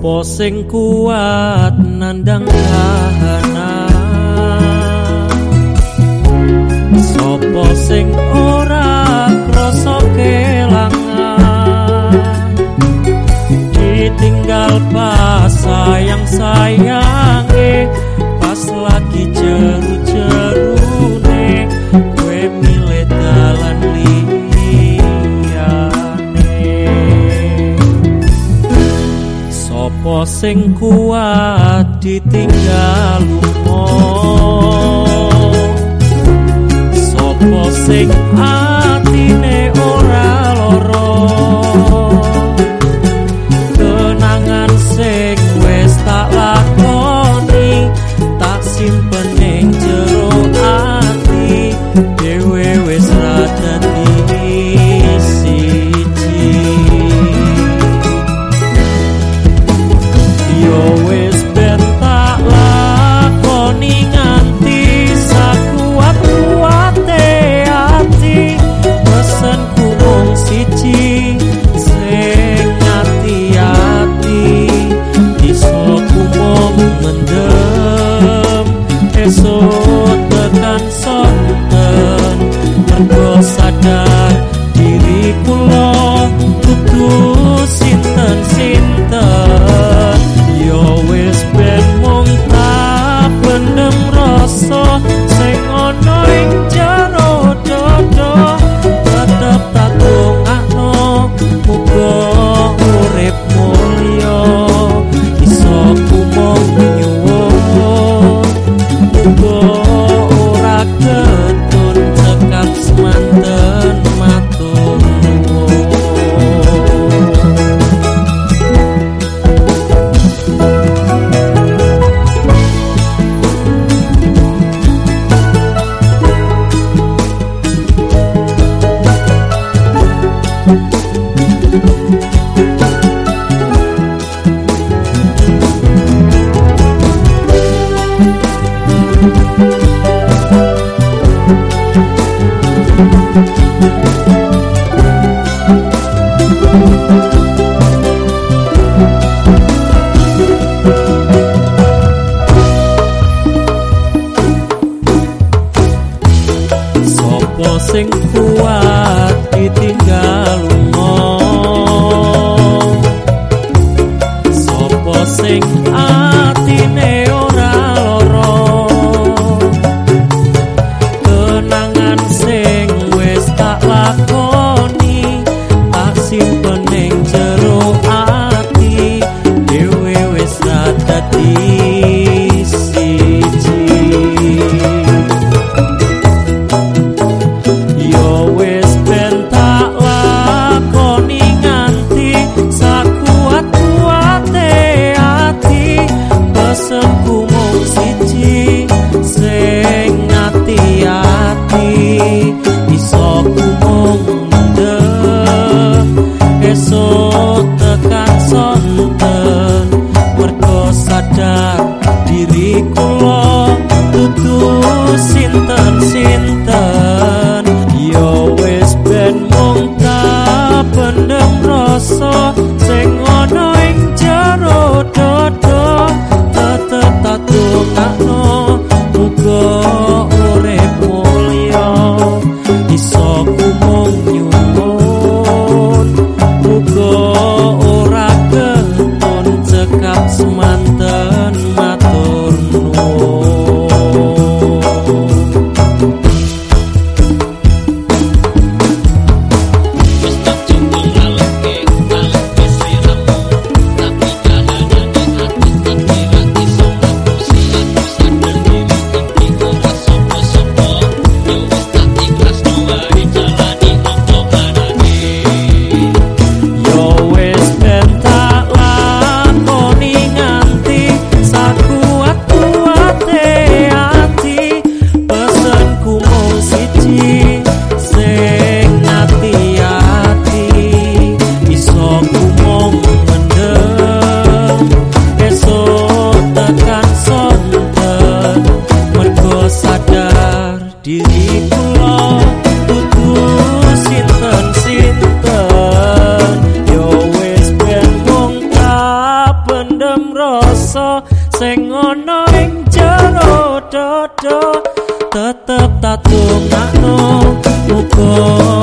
Apa sing kuat nandang kahana Sopo sing ora krasa kelangan? Ditinggal pas sayang-sayange Pas lagi jeruk apa sing kuat ditinggal lupa sapa sing sing kuat ditinggal lunga. rasa sing ana ing jero dada tetep tatungakno mugo no.